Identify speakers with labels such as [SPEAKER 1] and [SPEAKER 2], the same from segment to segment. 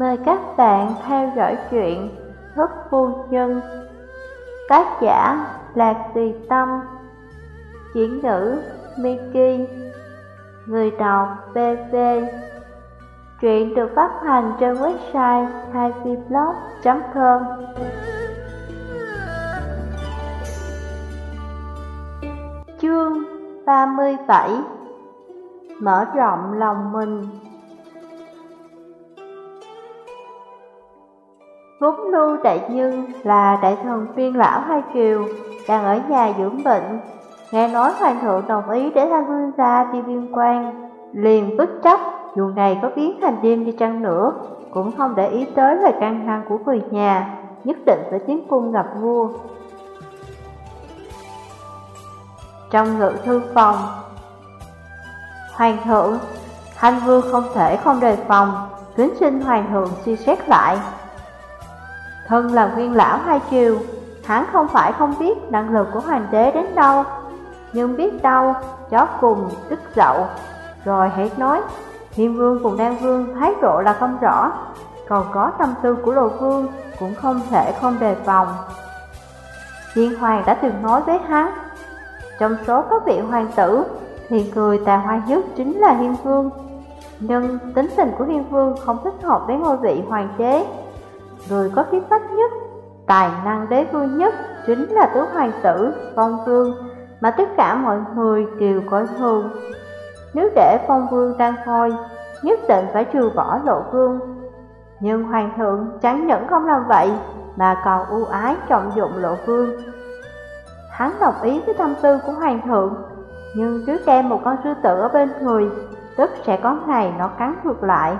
[SPEAKER 1] Mời các bạn theo dõi chuyện Thức Phu Nhân. Tác giả Lạc Tùy Tâm. Chuyển ngữ Miki. Người đọc BV Truyện được phát hành trên website haiviblog.com Chương 37 Mở rộng lòng mình. Vốn lưu đại nhân là đại thần viên lão hai kiều, đang ở nhà dưỡng bệnh. Nghe nói hoàng thượng đồng ý để tham vương gia đi biên quan, liền bất chấp dù này có biến thành đêm đi chăng nữa, cũng không để ý tới lời can ngăn của người nhà, nhất định phải tiến cung gặp vua. Trong ngự thư phòng, Hoàng thượng, Thanh vương không thể không đề phòng, kính xin hoàng thượng suy xét lại. Thân là nguyên lão hai chiều, hắn không phải không biết năng lực của hoàng đế đến đâu, nhưng biết đâu, chó cùng tức dậu. Rồi hãy nói, Hiên vương cùng Đan vương thái độ là không rõ, còn có tâm tư của Lộ vương cũng không thể không đề phòng. Thiên hoàng đã từng nói với hắn, trong số các vị hoàng tử thì người tài hoa nhất chính là Hiên vương. Nhưng tính tình của Hiên vương không thích hợp với ngôi vị hoàng đế Người có khí phách nhất, tài năng đế vương nhất chính là tứ hoàng tử, phong vương Mà tất cả mọi người đều coi thường Nếu để phong vương đang thôi, nhất định phải trừ bỏ lộ vương. Nhưng hoàng thượng chẳng những không làm vậy Mà còn ưu ái trọng dụng lộ vương. Hắn đồng ý với tâm tư của hoàng thượng Nhưng cứ đem một con sư tử ở bên người Tức sẽ có ngày nó cắn ngược lại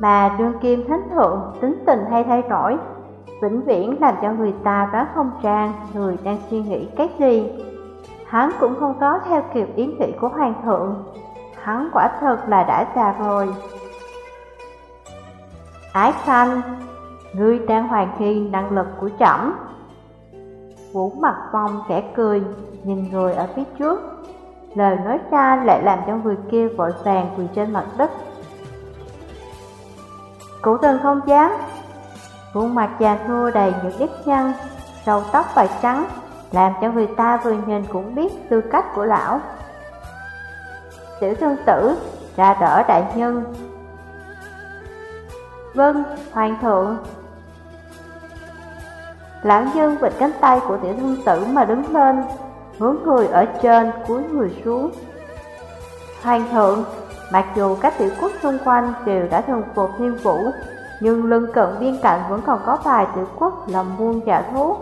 [SPEAKER 1] mà đương kim thánh thượng, tính tình hay thay đổi, Vĩnh viễn làm cho người ta đoán không trang, Người đang suy nghĩ cái gì. Hắn cũng không có theo kịp ý nghĩ của hoàng thượng. Hắn quả thật là đã già rồi. Ái khanh Ngươi đang hoàn thiện năng lực của trẫm. Vũ mặt phong kẻ cười, Nhìn người ở phía trước. Lời nói ra lại làm cho người kia vội vàng quỳ trên mặt đất. Cụ thần không dám. Khuôn mặt già thua đầy những ít nhăn râu tóc và trắng Làm cho người ta vừa nhìn cũng biết tư cách của lão. Tiểu thương tử ra đỡ đại nhân. Vâng, hoàng thượng. Lão nhân vịt cánh tay của tiểu thương tử mà đứng lên Hướng người ở trên cúi người xuống. Hoàng thượng Mặc dù các tiểu quốc xung quanh đều đã thần phục thiên vũ, nhưng lưng cận biên cạnh vẫn còn có vài tiểu quốc làm buôn giả thú.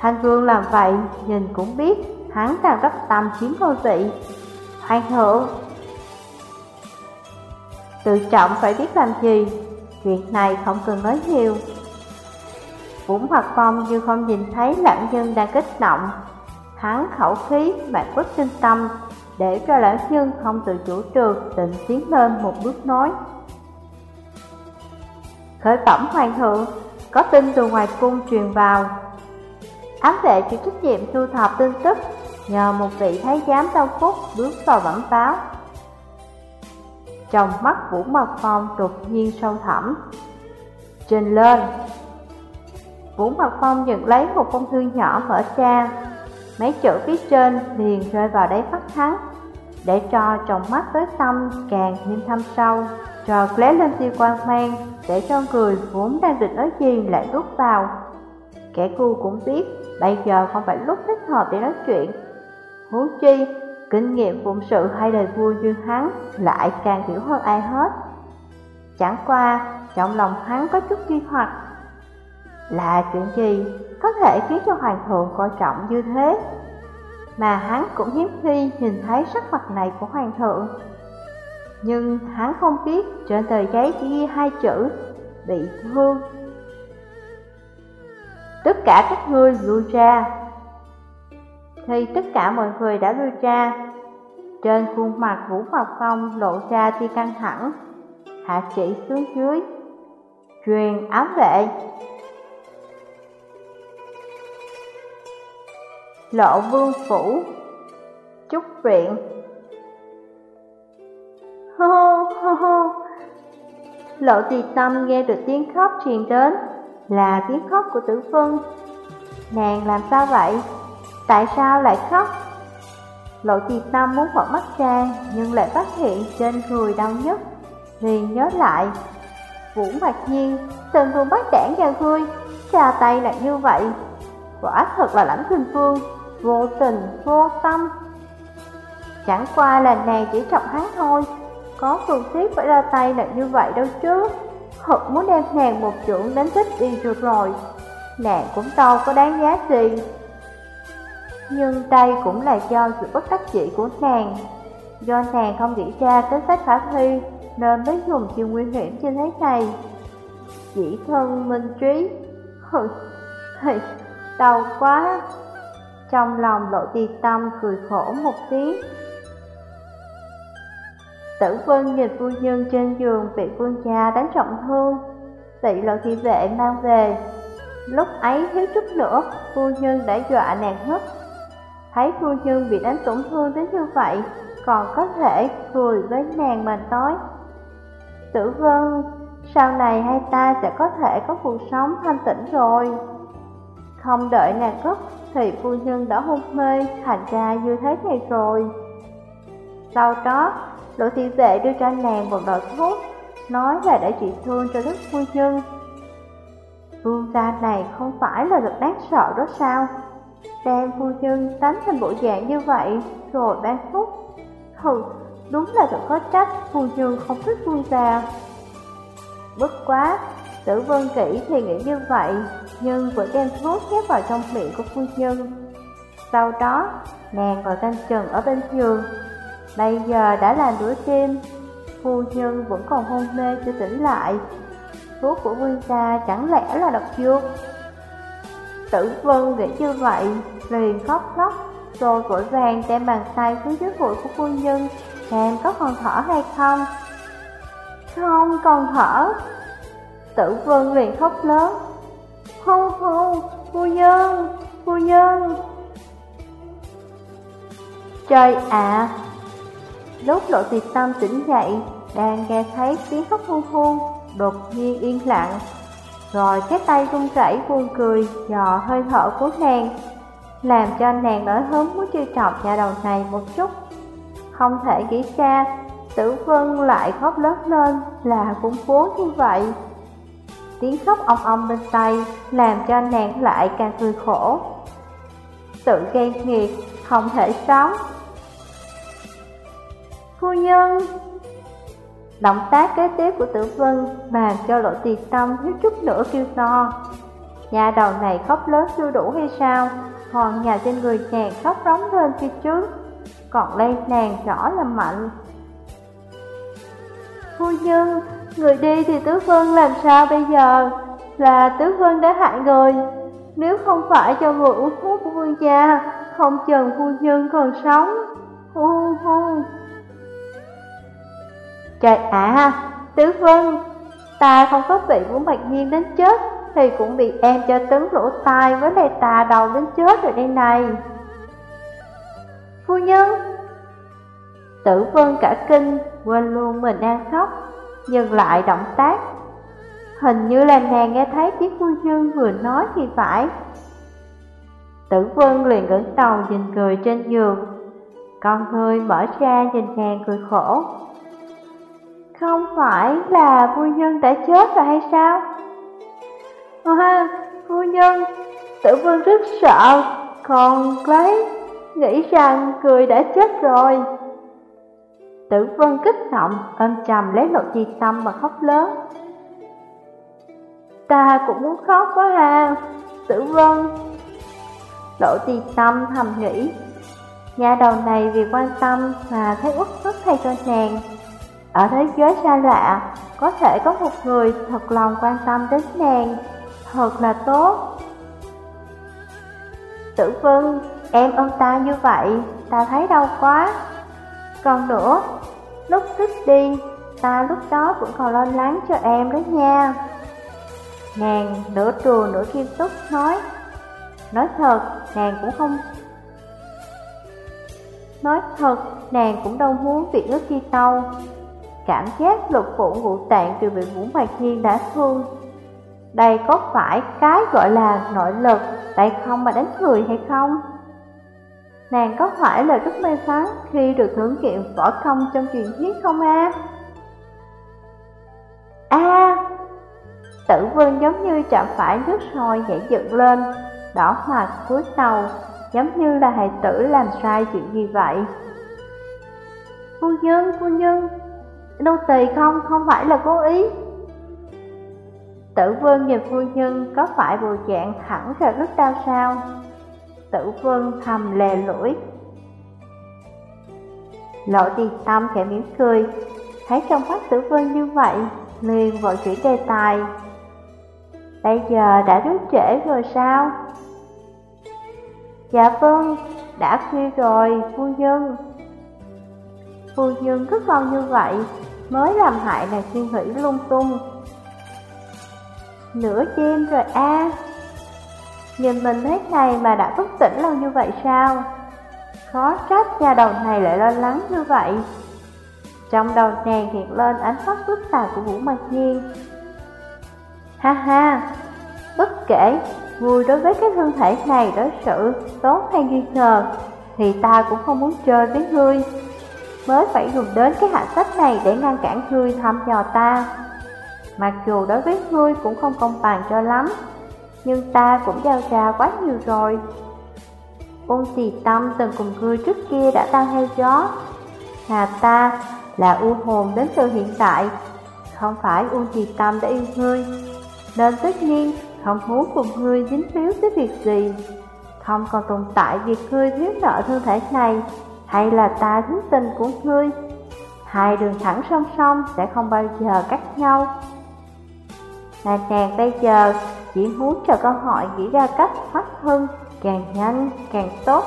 [SPEAKER 1] Thanh vương làm vậy, nhìn cũng biết hắn đang rất tâm chiếm ngôi vị. Hoàng thượng Tự trọng phải biết làm gì, chuyện này không cần nói nhiều. Vũ hoạt Phong như không nhìn thấy lãng nhân đang kích động, hắn khẩu khí, mà bất sinh tâm, để cho lão nhân không tự chủ trường định tiến lên một bước nói. Khởi phẩm hoàng thượng, có tin từ ngoài cung truyền vào. Ám vệ chịu trách nhiệm thu thập tin tức, nhờ một vị thái giám đau phúc bước vào bẩm báo. Trong mắt Vũ Mật Phong đột nhiên sâu thẳm. Trình lên! Vũ Mật Phong nhận lấy một phong thư nhỏ mở ra, mấy chữ phía trên liền rơi vào đáy mắt hắn để cho trong mắt tới tâm càng thêm thâm sâu, trò lóe lên tia quan mang, để cho người vốn đang định nói gì lại rút vào. Kẻ cu cũng biết, bây giờ không phải lúc thích hợp để nói chuyện. Huống chi, kinh nghiệm phụng sự hay đời vui như hắn lại càng hiểu hơn ai hết. Chẳng qua, trong lòng hắn có chút nghi hoặc. Là chuyện gì có thể khiến cho hoàng thượng coi trọng như thế? mà hắn cũng hiếm khi nhìn thấy sắc mặt này của hoàng thượng. Nhưng hắn không biết trên tờ giấy chỉ ghi hai chữ bị thương. Tất cả các ngươi lui ra. Thì tất cả mọi người đã lui ra. Trên khuôn mặt Vũ Mạc Phong lộ ra tia căng thẳng, hạ chỉ xuống dưới. Truyền ám vệ Lộ vương phủ. Trúc viện. Hô hô hô Lộ trì tâm nghe được tiếng khóc truyền đến, Là tiếng khóc của tử vân. Nàng làm sao vậy? Tại sao lại khóc? Lộ trì tâm muốn mở mắt ra, Nhưng lại phát hiện trên người đau nhất Liền nhớ lại, Vũ Mạc Nhiên, Từng vương bắt đảng nhà ngươi Trà tay lại như vậy. Quả thật là lãnh kinh vương. Vô tình, vô tâm. Chẳng qua là nàng chỉ chọc hắn thôi. Có cần thiết phải ra tay là như vậy đâu chứ. Thật muốn đem nàng một trưởng đánh thích đi được rồi. Nàng cũng đâu có đáng giá gì. Nhưng đây cũng là do sự bất đắc dĩ của nàng. Do nàng không nghĩ ra kế sách khả thi Nên mới dùng chiều nguy hiểm như thế này. Chỉ thân minh trí. Hừ, hừ, đau quá. Trong lòng lộ tiệt tâm cười khổ một tiếng Tử Vân nhìn phu nhân trên giường bị vương cha đánh trọng thương, bị lộ thị vệ mang về. Lúc ấy thiếu chút nữa, phu nhân đã dọa nàng hết. Thấy phu nhân bị đánh tổn thương đến như vậy, còn có thể cười với nàng mà nói. Tử Vân, sau này hai ta sẽ có thể có cuộc sống thanh tĩnh rồi. Không đợi nàng cất thì phu nhân đã hôn mê thành ra như thế này rồi. Sau đó, Lộ thị vệ đưa cho nàng một loại thuốc, nói là để trị thương cho đức phu nhân. Vương gia này không phải là thật đáng sợ đó sao? Đem phu nhân tắm thành bộ dạng như vậy, rồi ban thuốc. Hừ, đúng là thật có trách, phu nhân không thích vương gia. Bất quá, tử vân kỹ thì nghĩ như vậy, nhưng vẫn đem thuốc nhét vào trong miệng của phu nhân. Sau đó, nàng vào canh chừng ở bên giường, Bây giờ đã là nửa đêm, phu nhân vẫn còn hôn mê chưa tỉnh lại. Thuốc của vương gia chẳng lẽ là độc dược? Tử vân nghĩ như vậy, liền khóc lóc, rồi vội vàng đem bàn tay xuống dưới mũi của phu nhân, xem có còn thở hay không. Không còn thở. Tử vân liền khóc lớn. Hô hô, phu nhân, phu nhân. Trời ạ, Lúc lộ tiệt tâm tỉnh dậy, đang nghe thấy tiếng khóc hôn hôn, đột nhiên yên lặng. Rồi cái tay run rẩy buồn cười, dò hơi thở của nàng, làm cho nàng nổi hớm muốn chơi trọc nhà đầu này một chút. Không thể nghĩ ra, tử vân lại khóc lớn lên là cũng cố như vậy. Tiếng khóc ong ong bên tay làm cho nàng lại càng cười khổ. Tự gây nghiệt, không thể sống, Phu nhân! Động tác kế tiếp của tử vân làm cho lộ tiền tâm thiếu chút nữa kêu to. Nhà đầu này khóc lớn chưa đủ hay sao? Còn nhà trên người chàng khóc rống lên phía trước? Còn đây nàng rõ là mạnh. Phu nhân, người đi thì tứ vân làm sao bây giờ? Là tứ vân đã hại người Nếu không phải cho người uống thuốc của vương gia Không chừng phu nhân còn sống. Hu hu. Trời ạ, Tứ Vân, ta không có bị Vũ Bạch Nhiên đến chết, thì cũng bị em cho tấn lỗ tai với lại tà đầu đến chết rồi đây này. Phu nhân, Tử Vân cả kinh, quên luôn mình đang khóc, dừng lại động tác. Hình như là nàng nghe thấy tiếng phu nhân vừa nói thì phải. Tử Vân liền ngẩng đầu nhìn cười trên giường, con người mở ra nhìn nàng cười khổ. Không phải là phu nhân đã chết rồi hay sao? À, phu nhân, tử vương rất sợ, còn lấy, nghĩ rằng cười đã chết rồi. Tử vân kích động, ôm chầm lấy lộ chi tâm mà khóc lớn. Ta cũng muốn khóc quá ha, tử vân. Lộ chi tâm thầm nghĩ, nhà đầu này vì quan tâm mà thấy uất ức thay cho nàng, ở thế giới xa lạ, có thể có một người thật lòng quan tâm đến nàng, thật là tốt. Tử Vân, em ôm ta như vậy, ta thấy đau quá. Còn nữa, lúc thích đi, ta lúc đó cũng còn lo lắng cho em đó nha. Nàng nửa trùa nửa nghiêm túc nói, nói thật, nàng cũng không Nói thật, nàng cũng đâu muốn việc ước chi tâu Cảm giác lục phủ ngũ tạng đều bị Vũ Mạc Nhiên đã thương Đây có phải cái gọi là nội lực tại không mà đánh người hay không? Nàng có phải là rất may mắn khi được hưởng kiện võ công trong truyền thuyết không a? A! tử vương giống như chạm phải nước sôi nhảy dựng lên, đỏ mặt cúi đầu, giống như là hài tử làm sai chuyện gì vậy. Phu nhân, phu nhân, nô tỳ không, không phải là cố ý. Tử vương nhìn phu nhân có phải bộ dạng hẳn ra rất đau sao? Tử vương thầm lè lưỡi. Lộ tiền tâm khẽ mỉm cười, thấy trong mắt tử vương như vậy, liền vội chuyển đề tài. Bây giờ đã rất trễ rồi sao? Dạ vâng, đã khuya rồi, phu nhân. Phu nhân cứ còn như vậy, mới làm hại nàng suy nghĩ lung tung. Nửa đêm rồi a Nhìn mình thế này mà đã thức tỉnh lâu như vậy sao? Khó trách nhà đầu này lại lo lắng như vậy. Trong đầu nàng hiện lên ánh mắt phức tạp của Vũ Mạch Nhiên. Ha ha, bất kể vui đối với cái thân thể này đối xử tốt hay nghi ngờ, thì ta cũng không muốn chơi với ngươi. Mới phải dùng đến cái hạ sách này để ngăn cản ngươi thăm dò ta. Mặc dù đối với ngươi cũng không công bằng cho lắm, nhưng ta cũng giao trà quá nhiều rồi. Ôn tì tâm từng cùng ngươi trước kia đã tan heo gió, Hà ta là u hồn đến từ hiện tại, không phải ôn tì tâm đã yêu ngươi, nên tất nhiên không muốn cùng ngươi dính líu tới việc gì. Không còn tồn tại việc ngươi thiếu nợ thân thể này, hay là ta thiếu tình của ngươi. Hai đường thẳng song song sẽ không bao giờ cắt nhau. Nàng nàng bây giờ chỉ muốn cho câu hỏi nghĩ ra cách thoát thân càng nhanh càng tốt.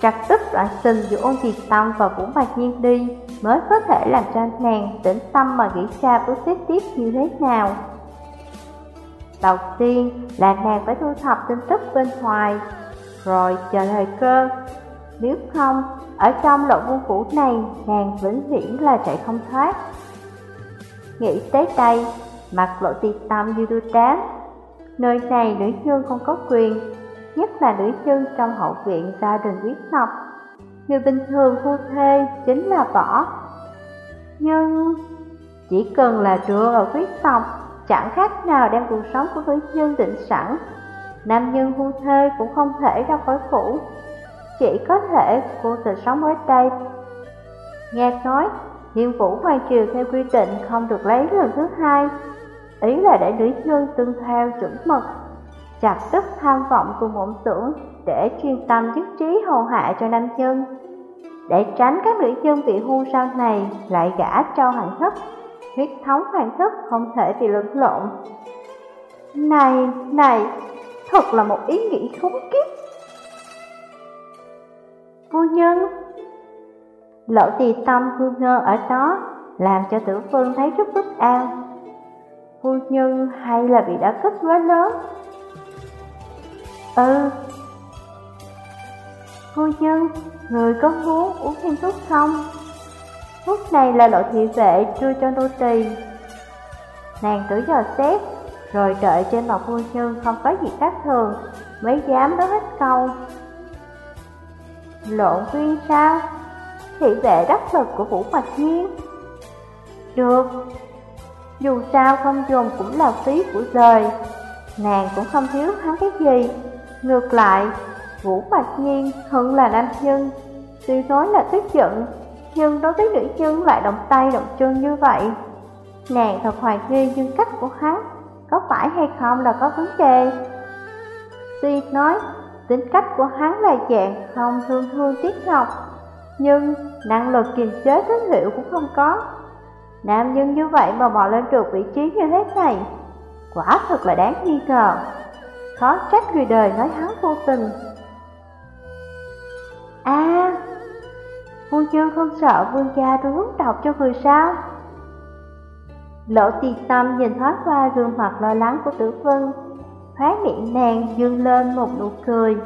[SPEAKER 1] Chặt tức đoạn tình giữa ôn diệt tâm và vũ mạc nhiên đi mới có thể làm cho nàng tĩnh tâm mà nghĩ ra bước tiếp tiếp như thế nào. Đầu tiên là nàng phải thu thập tin tức bên ngoài, rồi chờ thời cơ. Nếu không, ở trong lộ vương phủ này, nàng vĩnh viễn là chạy không thoát. Nghĩ tới đây, mặt lộ tiệt tâm như đưa tráng. Nơi này nữ nhân không có quyền, nhất là nữ nhân trong hậu viện gia đình quyết tộc. Người bình thường phu thê chính là võ. Nhưng chỉ cần là trưa ở quyết tộc, chẳng khác nào đem cuộc sống của nữ nhân định sẵn. Nam nhân phu thê cũng không thể ra khỏi phủ, chỉ có thể vô tình sống ở đây. Nghe nói, nhiệm vụ Hoàng Triều theo quy định không được lấy lần thứ hai, ý là để nữ nhân tuân theo chuẩn mực, chặt đứt tham vọng cùng mộng tưởng để chuyên tâm nhất trí hầu hạ cho nam nhân, để tránh các nữ nhân bị hôn sau này lại gả cho hoàng thất, huyết thống hoàng thất không thể bị lẫn lộn. Này, này, thật là một ý nghĩ khốn kiếp. Phu nhân Lộ tì tâm hương ngơ ở đó Làm cho tử phương thấy rất bất an Phu nhân hay là bị đã kích quá lớn Ừ Phu nhân, người có muốn uống thêm thuốc không? Thuốc này là lộ thị vệ đưa cho nô tỳ. Nàng tử dò xét Rồi đợi trên mặt phu nhân không có gì khác thường Mới dám nói hết câu. Lộn viên sao? Thị vệ đắc lực của Vũ Mạch Nhiên. Được. Dù sao không dùng cũng là phí của đời. Nàng cũng không thiếu hắn cái gì. Ngược lại, Vũ bạch Nhiên hơn là nam nhân, Tuy nói là tức giận, Nhưng đối với nữ nhân lại động tay động chân như vậy. Nàng thật hoài nghi nhân cách của hắn Có phải hay không là có vấn đề. Tuy nói Tính cách của hắn là dạng không thương thương tiếc ngọc, Nhưng năng lực kiềm chế tín hiệu cũng không có. Nam nhân như vậy mà bỏ lên được vị trí như thế này, Quả thật là đáng nghi ngờ. Khó trách người đời nói hắn vô tình. À vương chương không sợ vương gia tôi hướng đọc cho người sao? Lỗ tiền tâm nhìn thoáng qua gương mặt lo lắng của tử vân, Khóe miệng nàng dương lên một nụ cười.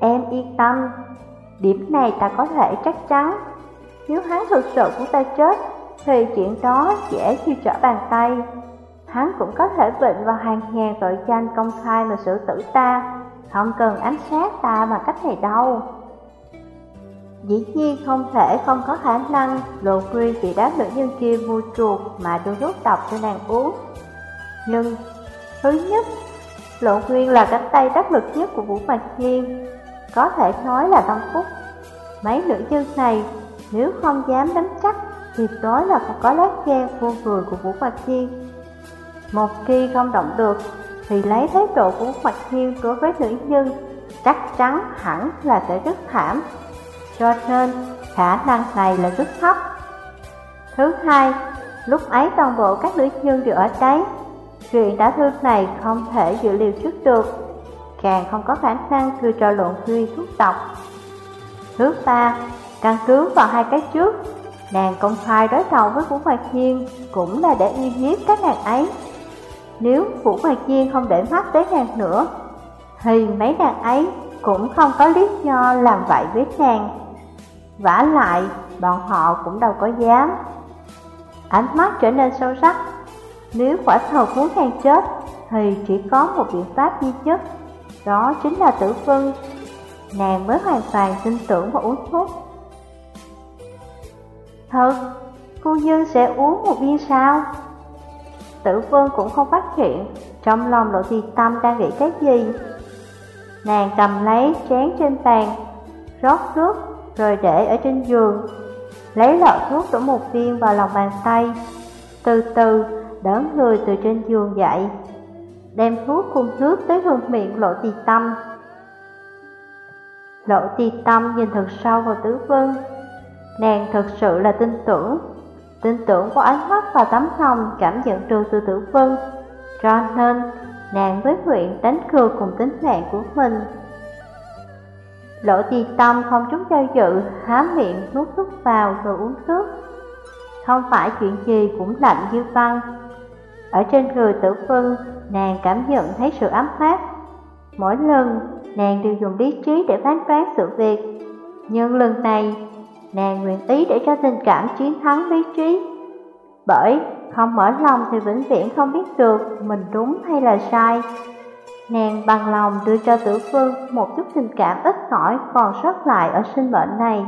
[SPEAKER 1] Em yên tâm, Điểm này ta có thể chắc chắn. Nếu hắn thực sự của ta chết, thì chuyện đó dễ như trở bàn tay. Hắn cũng có thể bệnh vào hàng ngàn tội danh công khai mà xử tử ta, không cần ám sát ta bằng cách này đâu. Dĩ nhiên không thể không có khả năng lộ Quy bị đám nữ nhân kia mua chuột mà đưa thuốc độc cho nàng uống. Nhưng, thứ nhất, lộ nguyên là cánh tay đắc lực nhất của Vũ Mạch Nhiên, có thể nói là tâm phúc. Mấy nữ nhân này, nếu không dám đánh chắc, tuyệt đối là phải có lát gan vô người của Vũ Mạch Thiên. Một khi không động được, thì lấy thái độ của Vũ Mạch Thiên đối với nữ nhân, chắc chắn hẳn là sẽ rất thảm cho nên khả năng này là rất thấp. Thứ hai, lúc ấy toàn bộ các nữ nhân đều ở đấy. Chuyện đã thương này không thể dự liệu trước được, càng không có khả năng đưa cho luận huy thuốc độc. Thứ ba, căn cứ vào hai cái trước, nàng công khai đối đầu với Vũ Mạc Nhiên cũng là để uy hiếp các nàng ấy. Nếu Vũ Mạc Nhiên không để mắt tới nàng nữa, thì mấy nàng ấy cũng không có lý do làm vậy với nàng vả lại, bọn họ cũng đâu có dám. Ánh mắt trở nên sâu sắc. Nếu quả thật muốn nàng chết, thì chỉ có một biện pháp duy nhất, đó chính là tử vân. Nàng mới hoàn toàn tin tưởng và uống thuốc. Thật, cô Dương sẽ uống một viên sao? Tử vân cũng không phát hiện, trong lòng lộ Thi tâm đang nghĩ cái gì. Nàng cầm lấy chén trên bàn, rót nước rồi để ở trên giường. Lấy lọ thuốc đổ một viên vào lòng bàn tay, từ từ đỡ người từ trên giường dậy, đem thuốc cùng nước tới hương miệng lộ tì tâm. Lộ tì tâm nhìn thật sâu vào Tử vân, nàng thật sự là tin tưởng, tin tưởng qua ánh mắt và tấm lòng cảm nhận được từ tử vân, cho nên nàng với nguyện đánh cược cùng tính mạng của mình. Lỗ tì tâm không chút do dự, há miệng nuốt thuốc vào rồi uống nước. Không phải chuyện gì cũng lạnh như băng. Ở trên người tử vân nàng cảm nhận thấy sự ấm áp. Mỗi lần, nàng đều dùng lý trí để phán đoán sự việc. Nhưng lần này, nàng nguyện ý để cho tình cảm chiến thắng lý trí. Bởi không mở lòng thì vĩnh viễn không biết được mình đúng hay là sai. Nàng bằng lòng đưa cho tử phương một chút tình cảm ít ỏi còn sót lại ở sinh mệnh này.